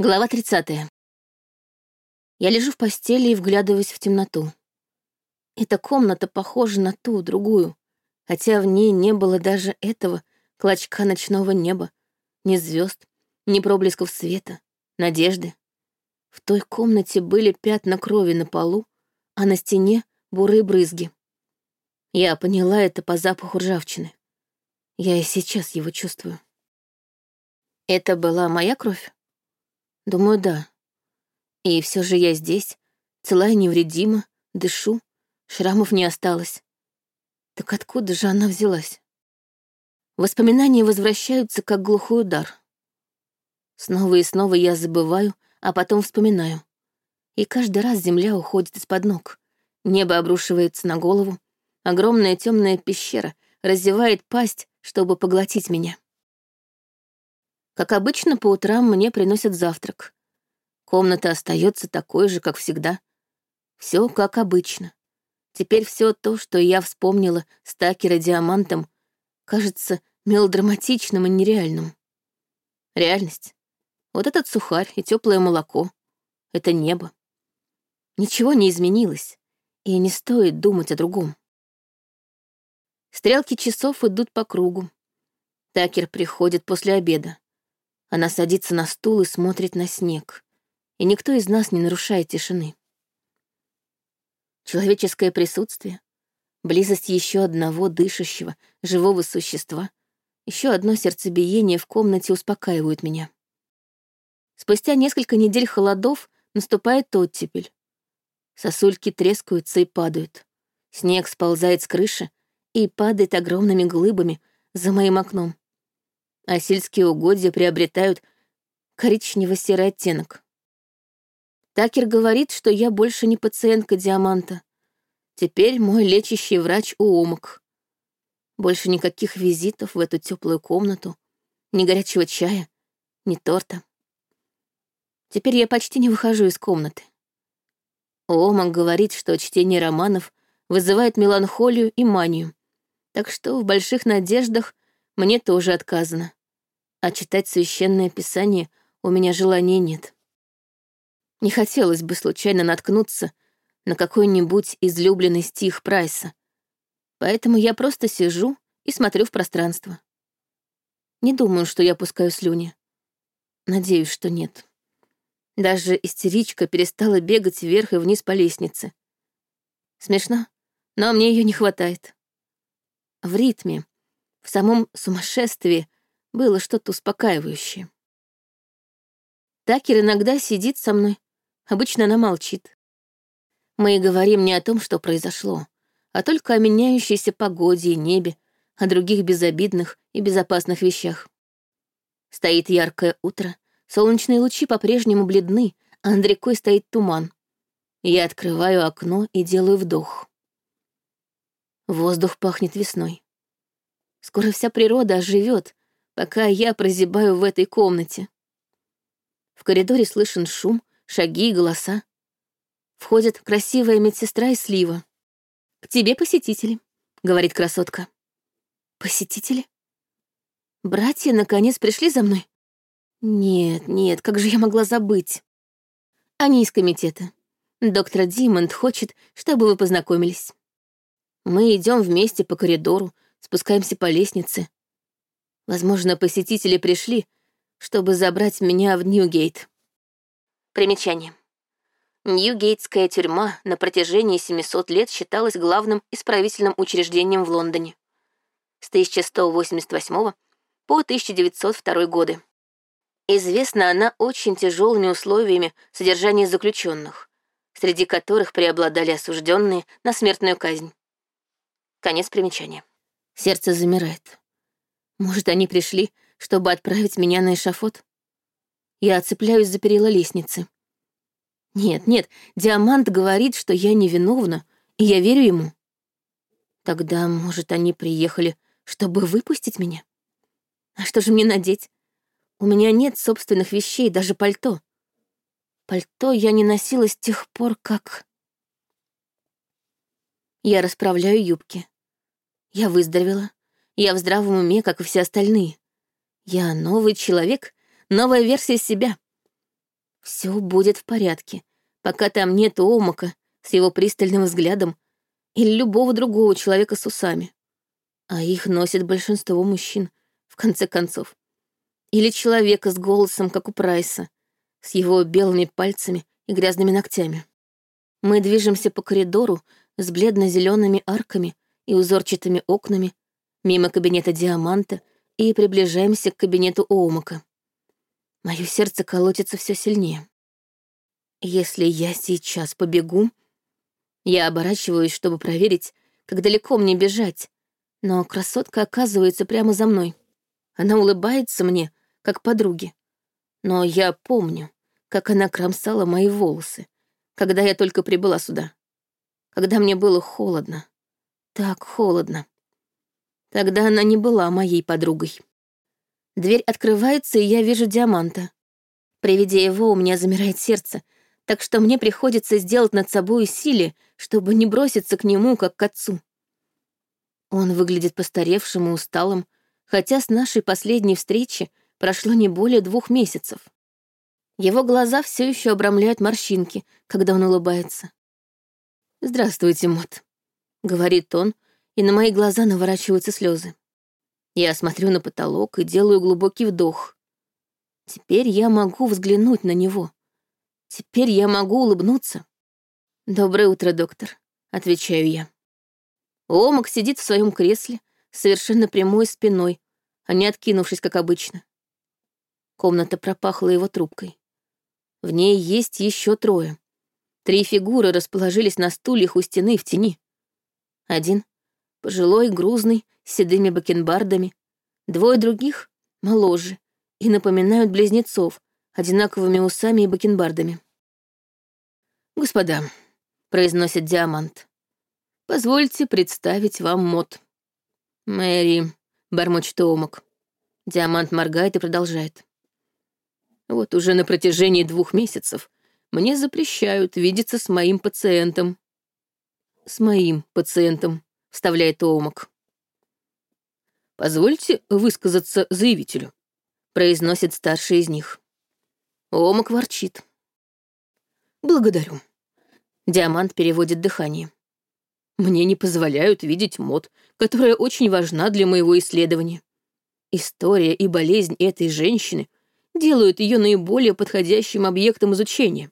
Глава 30. Я лежу в постели и вглядываюсь в темноту. Эта комната похожа на ту, другую, хотя в ней не было даже этого клочка ночного неба, ни звезд, ни проблесков света, надежды. В той комнате были пятна крови на полу, а на стене — бурые брызги. Я поняла это по запаху ржавчины. Я и сейчас его чувствую. Это была моя кровь? Думаю, да. И все же я здесь, целая невредима, дышу, шрамов не осталось. Так откуда же она взялась? Воспоминания возвращаются, как глухой удар. Снова и снова я забываю, а потом вспоминаю. И каждый раз земля уходит из-под ног. Небо обрушивается на голову. Огромная темная пещера раздевает пасть, чтобы поглотить меня. Как обычно, по утрам мне приносят завтрак. Комната остается такой же, как всегда. Все как обычно. Теперь все то, что я вспомнила с Такера Диамантом, кажется мелодраматичным и нереальным. Реальность. Вот этот сухарь и теплое молоко. Это небо. Ничего не изменилось, и не стоит думать о другом. Стрелки часов идут по кругу. Такер приходит после обеда. Она садится на стул и смотрит на снег. И никто из нас не нарушает тишины. Человеческое присутствие, близость еще одного дышащего, живого существа, еще одно сердцебиение в комнате успокаивают меня. Спустя несколько недель холодов наступает оттепель. Сосульки трескаются и падают. Снег сползает с крыши и падает огромными глыбами за моим окном а сельские угодья приобретают коричнево-серый оттенок. Такер говорит, что я больше не пациентка Диаманта. Теперь мой лечащий врач Уомок. Больше никаких визитов в эту теплую комнату, ни горячего чая, ни торта. Теперь я почти не выхожу из комнаты. Уомок говорит, что чтение романов вызывает меланхолию и манию, так что в больших надеждах мне тоже отказано а читать священное писание у меня желания нет. Не хотелось бы случайно наткнуться на какой-нибудь излюбленный стих Прайса, поэтому я просто сижу и смотрю в пространство. Не думаю, что я пускаю слюни. Надеюсь, что нет. Даже истеричка перестала бегать вверх и вниз по лестнице. Смешно, но мне ее не хватает. В ритме, в самом сумасшествии было что-то успокаивающее. Такер иногда сидит со мной, обычно она молчит. Мы говорим не о том, что произошло, а только о меняющейся погоде и небе, о других безобидных и безопасных вещах. Стоит яркое утро, солнечные лучи по-прежнему бледны, а над рекой стоит туман. Я открываю окно и делаю вдох. Воздух пахнет весной. Скоро вся природа оживет, пока я прозябаю в этой комнате. В коридоре слышен шум, шаги и голоса. Входит красивая медсестра и слива. «К тебе посетители», — говорит красотка. «Посетители? Братья, наконец, пришли за мной?» «Нет, нет, как же я могла забыть?» «Они из комитета. Доктор Димонд хочет, чтобы вы познакомились. Мы идем вместе по коридору, спускаемся по лестнице. Возможно, посетители пришли, чтобы забрать меня в Ньюгейт. Примечание. Ньюгейтская тюрьма на протяжении 700 лет считалась главным исправительным учреждением в Лондоне. С 1188 по 1902 годы. Известна она очень тяжелыми условиями содержания заключенных, среди которых преобладали осужденные на смертную казнь. Конец примечания. Сердце замирает. Может, они пришли, чтобы отправить меня на эшафот? Я отцепляюсь за перила лестницы. Нет, нет, Диамант говорит, что я невиновна, и я верю ему. Тогда, может, они приехали, чтобы выпустить меня? А что же мне надеть? У меня нет собственных вещей, даже пальто. Пальто я не носила с тех пор, как... Я расправляю юбки. Я выздоровела. Я в здравом уме, как и все остальные. Я новый человек, новая версия себя. Все будет в порядке, пока там нет Омака с его пристальным взглядом или любого другого человека с усами. А их носит большинство мужчин, в конце концов. Или человека с голосом, как у Прайса, с его белыми пальцами и грязными ногтями. Мы движемся по коридору с бледно-зелеными арками и узорчатыми окнами, мимо кабинета Диаманта и приближаемся к кабинету Оумака. Мое сердце колотится все сильнее. Если я сейчас побегу, я оборачиваюсь, чтобы проверить, как далеко мне бежать, но красотка оказывается прямо за мной. Она улыбается мне, как подруге. Но я помню, как она кромсала мои волосы, когда я только прибыла сюда. Когда мне было холодно. Так холодно. Тогда она не была моей подругой. Дверь открывается, и я вижу диаманта. При виде его у меня замирает сердце, так что мне приходится сделать над собой усилие, чтобы не броситься к нему, как к отцу. Он выглядит постаревшим и усталым, хотя с нашей последней встречи прошло не более двух месяцев. Его глаза все еще обрамляют морщинки, когда он улыбается. «Здравствуйте, Мот», — говорит он, и на мои глаза наворачиваются слезы. Я смотрю на потолок и делаю глубокий вдох. Теперь я могу взглянуть на него. Теперь я могу улыбнуться. «Доброе утро, доктор», — отвечаю я. Омак сидит в своем кресле, совершенно прямой спиной, а не откинувшись, как обычно. Комната пропахла его трубкой. В ней есть еще трое. Три фигуры расположились на стульях у стены в тени. Один — пожилой, грузный, с седыми бакенбардами. Двое других — моложе и напоминают близнецов, одинаковыми усами и бакенбардами. «Господа», — произносит Диамант, — «позвольте представить вам мод». «Мэри», — бормочет Омак. Диамант моргает и продолжает. Вот уже на протяжении двух месяцев мне запрещают видеться с моим пациентом. С моим пациентом, вставляет Оумак. Позвольте высказаться заявителю, произносит старший из них. Омак ворчит. Благодарю. Диамант переводит дыхание. Мне не позволяют видеть мод, которая очень важна для моего исследования. История и болезнь этой женщины делают ее наиболее подходящим объектом изучения.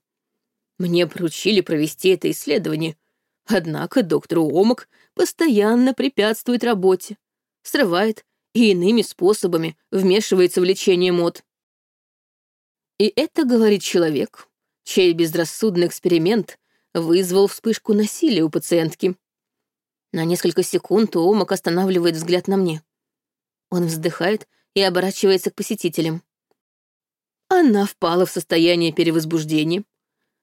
Мне поручили провести это исследование, однако доктор Омак постоянно препятствует работе, срывает и иными способами вмешивается в лечение мод. И это говорит человек, чей безрассудный эксперимент вызвал вспышку насилия у пациентки. На несколько секунд Омак останавливает взгляд на мне. Он вздыхает и оборачивается к посетителям. Она впала в состояние перевозбуждения,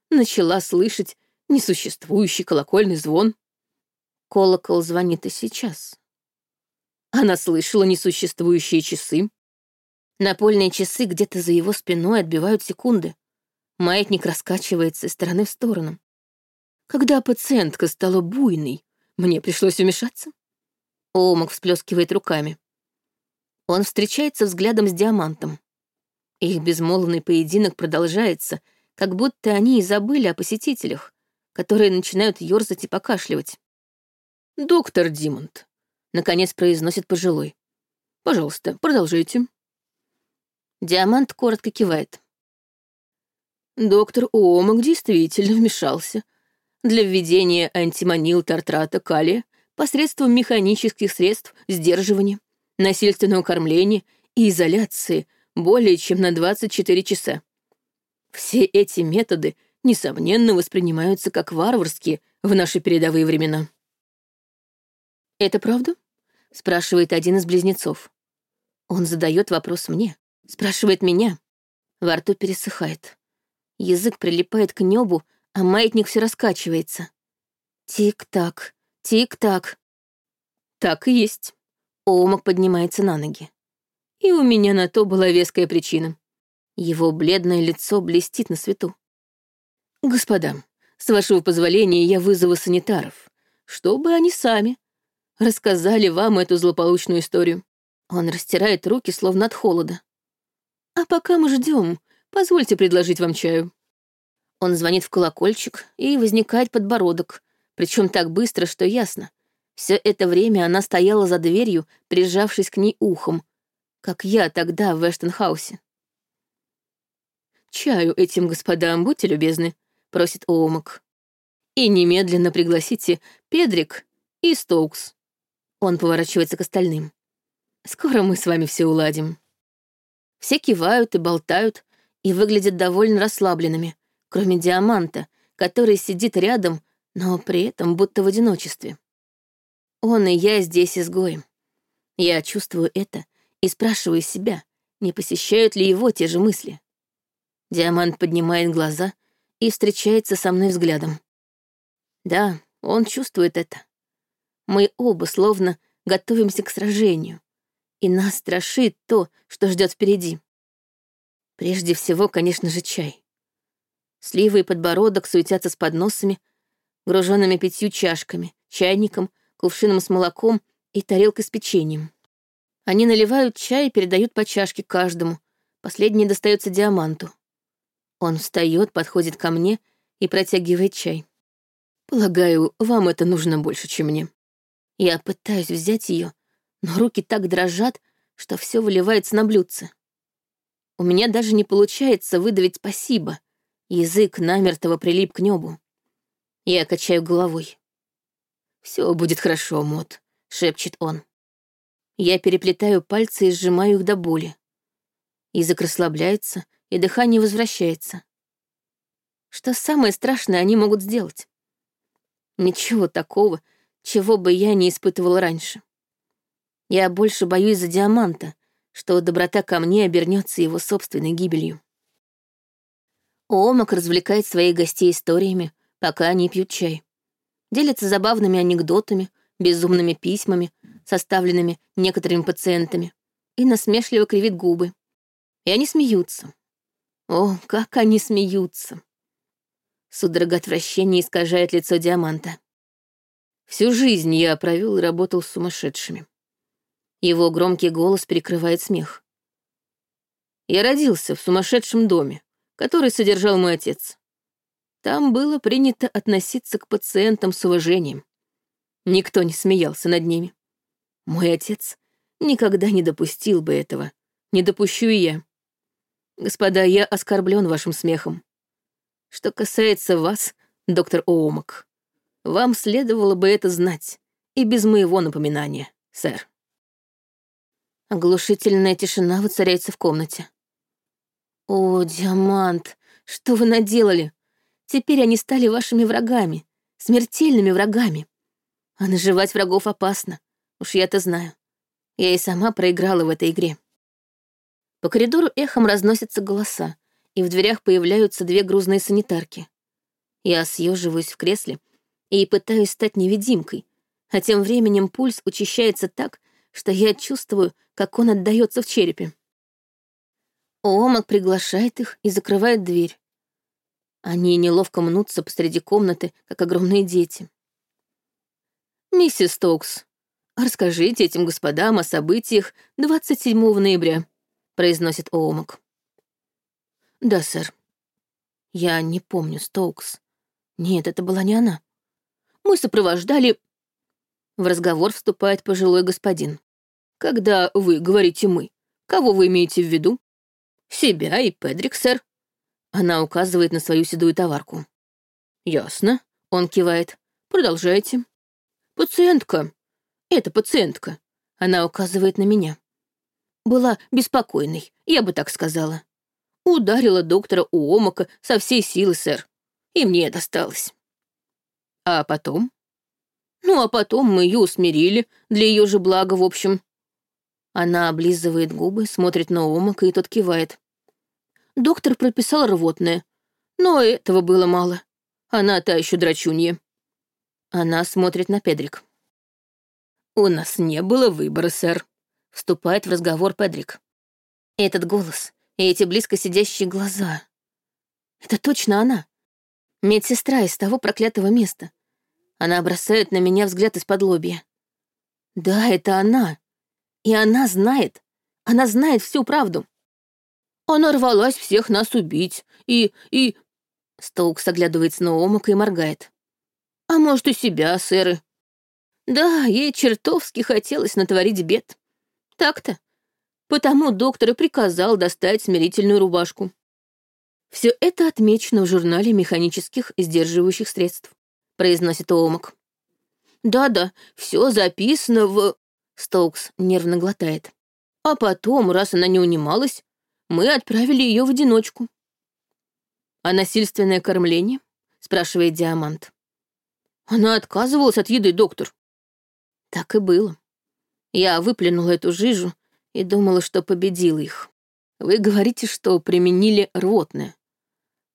начала слышать несуществующий колокольный звон. Колокол звонит и сейчас. Она слышала несуществующие часы. Напольные часы где-то за его спиной отбивают секунды. Маятник раскачивается из стороны в сторону. Когда пациентка стала буйной, мне пришлось вмешаться. Омак всплескивает руками. Он встречается взглядом с диамантом. Их безмолвный поединок продолжается, как будто они и забыли о посетителях, которые начинают ёрзать и покашливать. «Доктор Димонт», — наконец произносит пожилой. «Пожалуйста, продолжайте». Диамант коротко кивает. Доктор Уомак действительно вмешался для введения антимонил тартрата калия посредством механических средств сдерживания, насильственного кормления и изоляции более чем на 24 часа. Все эти методы, несомненно, воспринимаются как варварские в наши передовые времена. «Это правда?» — спрашивает один из близнецов. Он задает вопрос мне, спрашивает меня. Во рту пересыхает. Язык прилипает к небу, а маятник все раскачивается. Тик-так, тик-так. Так и есть. Омак поднимается на ноги и у меня на то была веская причина. Его бледное лицо блестит на свету. «Господа, с вашего позволения я вызову санитаров, чтобы они сами рассказали вам эту злополучную историю». Он растирает руки, словно от холода. «А пока мы ждем, позвольте предложить вам чаю». Он звонит в колокольчик, и возникает подбородок, причем так быстро, что ясно. Все это время она стояла за дверью, прижавшись к ней ухом, как я тогда в Эштенхаусе. «Чаю этим господам, будьте любезны», — просит Оумак. «И немедленно пригласите Педрик и Стоукс». Он поворачивается к остальным. «Скоро мы с вами все уладим». Все кивают и болтают, и выглядят довольно расслабленными, кроме Диаманта, который сидит рядом, но при этом будто в одиночестве. Он и я здесь изгоем. Я чувствую это и спрашиваю себя, не посещают ли его те же мысли. Диамант поднимает глаза и встречается со мной взглядом. Да, он чувствует это. Мы оба словно готовимся к сражению, и нас страшит то, что ждет впереди. Прежде всего, конечно же, чай. Сливы и подбородок суетятся с подносами, груженными пятью чашками, чайником, кувшином с молоком и тарелкой с печеньем. Они наливают чай и передают по чашке каждому. Последний достается диаманту. Он встает, подходит ко мне и протягивает чай. Полагаю, вам это нужно больше, чем мне. Я пытаюсь взять ее, но руки так дрожат, что все выливается на блюдце. У меня даже не получается выдавить спасибо. Язык намертво прилип к небу. Я качаю головой. Все будет хорошо, Мот, шепчет он. Я переплетаю пальцы и сжимаю их до боли. Язык расслабляется, и дыхание возвращается. Что самое страшное они могут сделать? Ничего такого, чего бы я не испытывала раньше. Я больше боюсь за Диаманта, что доброта ко мне обернется его собственной гибелью. Омак развлекает своих гостей историями, пока они пьют чай. Делится забавными анекдотами, безумными письмами, составленными некоторыми пациентами, и насмешливо кривит губы. И они смеются. О, как они смеются! Судорога отвращения искажает лицо Диаманта. Всю жизнь я провел и работал с сумасшедшими. Его громкий голос перекрывает смех. Я родился в сумасшедшем доме, который содержал мой отец. Там было принято относиться к пациентам с уважением. Никто не смеялся над ними. Мой отец никогда не допустил бы этого. Не допущу и я. Господа, я оскорблен вашим смехом. Что касается вас, доктор Оумак, вам следовало бы это знать, и без моего напоминания, сэр. Оглушительная тишина воцаряется в комнате. «О, Диамант, что вы наделали? Теперь они стали вашими врагами, смертельными врагами. А наживать врагов опасно, уж я это знаю. Я и сама проиграла в этой игре». По коридору эхом разносятся голоса, и в дверях появляются две грузные санитарки. Я съеживаюсь в кресле и пытаюсь стать невидимкой, а тем временем пульс учащается так, что я чувствую, как он отдается в черепе. Омак приглашает их и закрывает дверь. Они неловко мнутся посреди комнаты, как огромные дети. «Миссис Стокс, расскажите этим господам о событиях 27 ноября», — произносит Оумак. «Да, сэр. Я не помню Стоукс. Нет, это была не она. Мы сопровождали...» В разговор вступает пожилой господин. Когда вы говорите «мы», кого вы имеете в виду? Себя и Педрик, сэр. Она указывает на свою седую товарку. Ясно, он кивает. Продолжайте. Пациентка. Это пациентка. Она указывает на меня. Была беспокойной, я бы так сказала. Ударила доктора у омака со всей силы, сэр. И мне досталось. А потом? Ну, а потом мы ее усмирили, для ее же блага, в общем. Она облизывает губы, смотрит на Омака, и тот кивает. Доктор прописал рвотное, но этого было мало. Она та еще драчунья. Она смотрит на Педрик. «У нас не было выбора, сэр», — вступает в разговор Педрик. Этот голос и эти близко сидящие глаза. Это точно она. Медсестра из того проклятого места. Она бросает на меня взгляд из-под лобья. Да, это она. И она знает. Она знает всю правду. Она рвалась всех нас убить. И... и... Стоукс оглядывается на омок и моргает. «А может, у себя, сэры?» «Да, ей чертовски хотелось натворить бед. Так-то. Потому доктор и приказал достать смирительную рубашку. Все это отмечено в журнале механических сдерживающих средств», — произносит Омак. «Да-да, все записано в...» Стоукс нервно глотает. «А потом, раз она не унималась, мы отправили ее в одиночку». «А насильственное кормление?» — спрашивает Диамант. «Она отказывалась от еды, доктор». Так и было. Я выплюнула эту жижу и думала, что победила их. Вы говорите, что применили рвотное.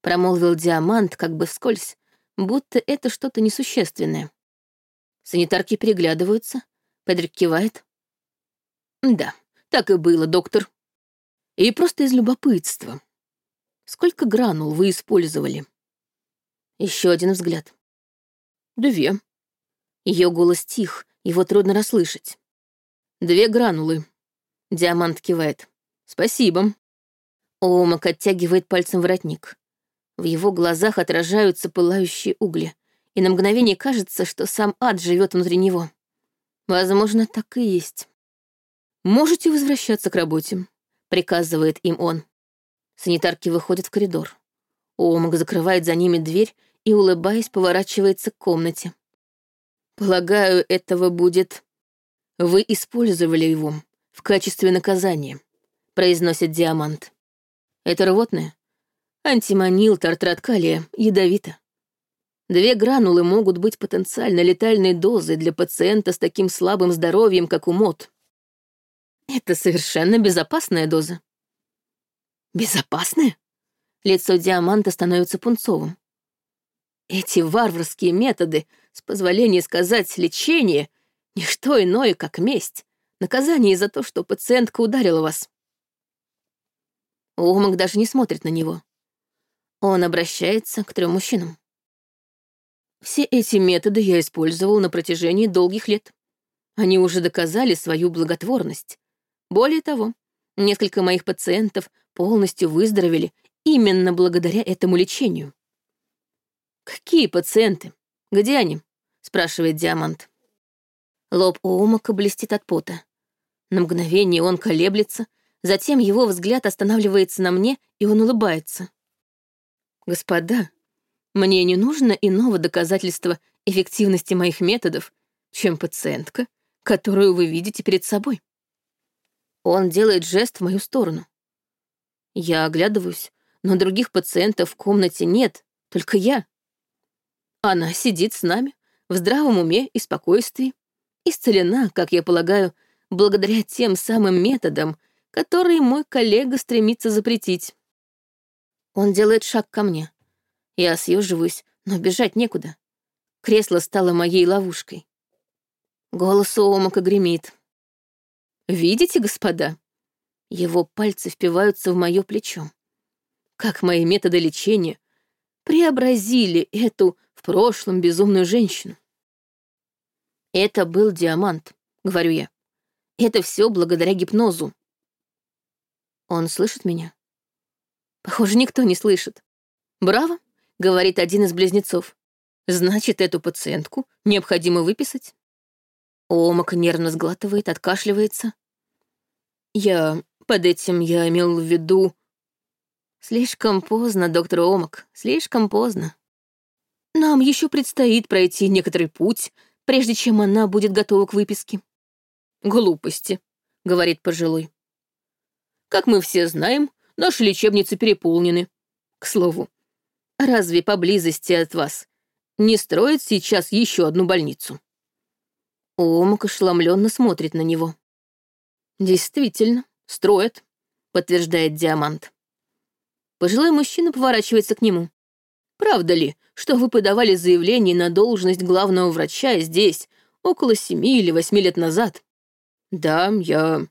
Промолвил Диамант как бы вскользь, будто это что-то несущественное. Санитарки переглядываются, Педрик кивает. Да, так и было, доктор. И просто из любопытства. Сколько гранул вы использовали? Еще один взгляд. Две. Ее голос тих, его трудно расслышать. Две гранулы. Диамант кивает. Спасибо. Омак оттягивает пальцем воротник. В его глазах отражаются пылающие угли, и на мгновение кажется, что сам ад живет внутри него. Возможно, так и есть. «Можете возвращаться к работе», — приказывает им он. Санитарки выходят в коридор. Омак закрывает за ними дверь и, улыбаясь, поворачивается к комнате. «Полагаю, этого будет...» «Вы использовали его в качестве наказания», — произносит Диамант. «Это рвотное? Антимонил, тартрат калия, ядовито. Две гранулы могут быть потенциально летальной дозой для пациента с таким слабым здоровьем, как у МОД. Это совершенно безопасная доза. Безопасная? Лицо Диаманта становится пунцовым. Эти варварские методы, с позволения сказать, лечение — ничто иное, как месть, наказание за то, что пациентка ударила вас. Умак даже не смотрит на него. Он обращается к трем мужчинам. Все эти методы я использовал на протяжении долгих лет. Они уже доказали свою благотворность. Более того, несколько моих пациентов полностью выздоровели именно благодаря этому лечению. «Какие пациенты? Где они?» — спрашивает Диамант. Лоб у Омака блестит от пота. На мгновение он колеблется, затем его взгляд останавливается на мне, и он улыбается. «Господа, мне не нужно иного доказательства эффективности моих методов, чем пациентка, которую вы видите перед собой». Он делает жест в мою сторону. Я оглядываюсь, но других пациентов в комнате нет, только я. Она сидит с нами, в здравом уме и спокойствии, исцелена, как я полагаю, благодаря тем самым методам, которые мой коллега стремится запретить. Он делает шаг ко мне. Я съеживаюсь, но бежать некуда. Кресло стало моей ловушкой. Голос у Омака гремит. «Видите, господа?» Его пальцы впиваются в мое плечо. Как мои методы лечения преобразили эту в прошлом безумную женщину. Это был диамант, говорю я. Это все благодаря гипнозу. Он слышит меня? Похоже, никто не слышит. Браво, говорит один из близнецов. Значит, эту пациентку необходимо выписать. Омак нервно сглатывает, откашливается. Я... Под этим я имел в виду... Слишком поздно, доктор Омак, слишком поздно. Нам еще предстоит пройти некоторый путь, прежде чем она будет готова к выписке. Глупости, говорит пожилой. Как мы все знаем, наши лечебницы переполнены. К слову, разве поблизости от вас не строят сейчас еще одну больницу? Омак ошеломленно смотрит на него. Действительно, строят, подтверждает Диамант. Пожилой мужчина поворачивается к нему. Правда ли, что вы подавали заявление на должность главного врача здесь около семи или восьми лет назад? Да, я...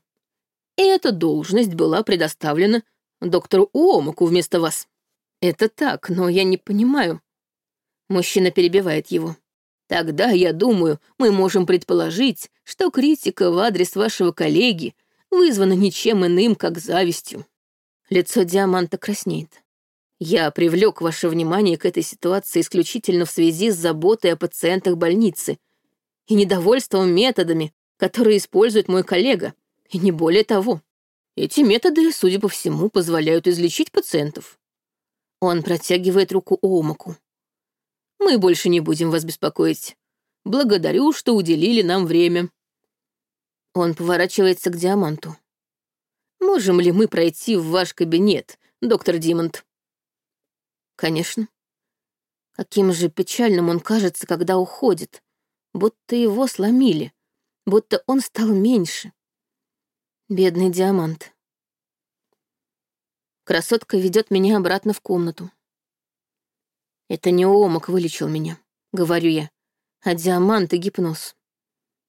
И эта должность была предоставлена доктору Уомаку вместо вас. Это так, но я не понимаю. Мужчина перебивает его. Тогда, я думаю, мы можем предположить, что критика в адрес вашего коллеги вызвана ничем иным, как завистью. Лицо Диаманта краснеет. Я привлек ваше внимание к этой ситуации исключительно в связи с заботой о пациентах больницы и недовольством методами, которые использует мой коллега, и не более того. Эти методы, судя по всему, позволяют излечить пациентов. Он протягивает руку Оумаку. Мы больше не будем вас беспокоить. Благодарю, что уделили нам время. Он поворачивается к Диаманту. Можем ли мы пройти в ваш кабинет, доктор Димонт? Конечно. Каким же печальным он кажется, когда уходит, будто его сломили, будто он стал меньше. Бедный Диамант. Красотка ведет меня обратно в комнату. Это не омок вылечил меня, говорю я, а диамант и гипноз.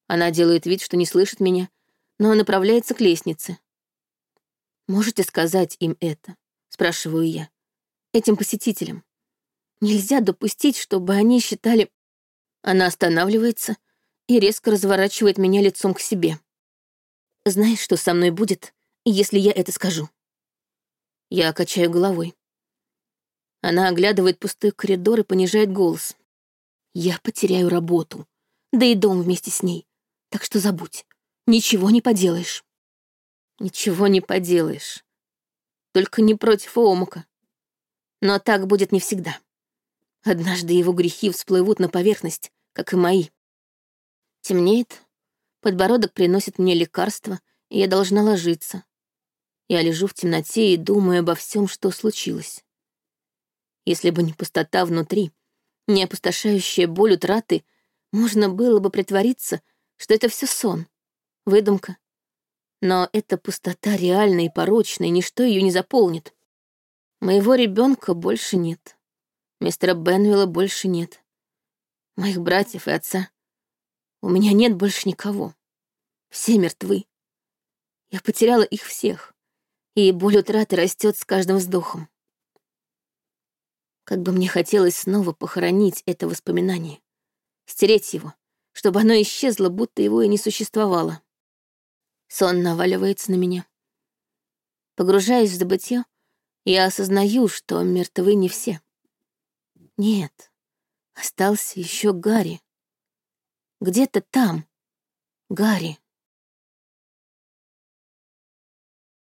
Она делает вид, что не слышит меня, но направляется к лестнице. «Можете сказать им это?» — спрашиваю я этим посетителям. Нельзя допустить, чтобы они считали... Она останавливается и резко разворачивает меня лицом к себе. Знаешь, что со мной будет, если я это скажу? Я качаю головой. Она оглядывает пустой коридор и понижает голос. Я потеряю работу, да и дом вместе с ней. Так что забудь, ничего не поделаешь. Ничего не поделаешь. Только не против Омука. Но так будет не всегда. Однажды его грехи всплывут на поверхность, как и мои. Темнеет, подбородок приносит мне лекарство, и я должна ложиться. Я лежу в темноте и думаю обо всем, что случилось. Если бы не пустота внутри, не опустошающая боль утраты, можно было бы притвориться, что это все сон, выдумка. Но эта пустота реальная и порочная, и ничто ее не заполнит. Моего ребенка больше нет. Мистера Бенвилла больше нет. Моих братьев и отца. У меня нет больше никого. Все мертвы. Я потеряла их всех, и боль утраты растет с каждым вздохом. Как бы мне хотелось снова похоронить это воспоминание, стереть его, чтобы оно исчезло, будто его и не существовало. Сон наваливается на меня. Погружаясь в забытье, я осознаю, что мертвы не все. Нет, остался еще Гарри. Где-то там Гарри.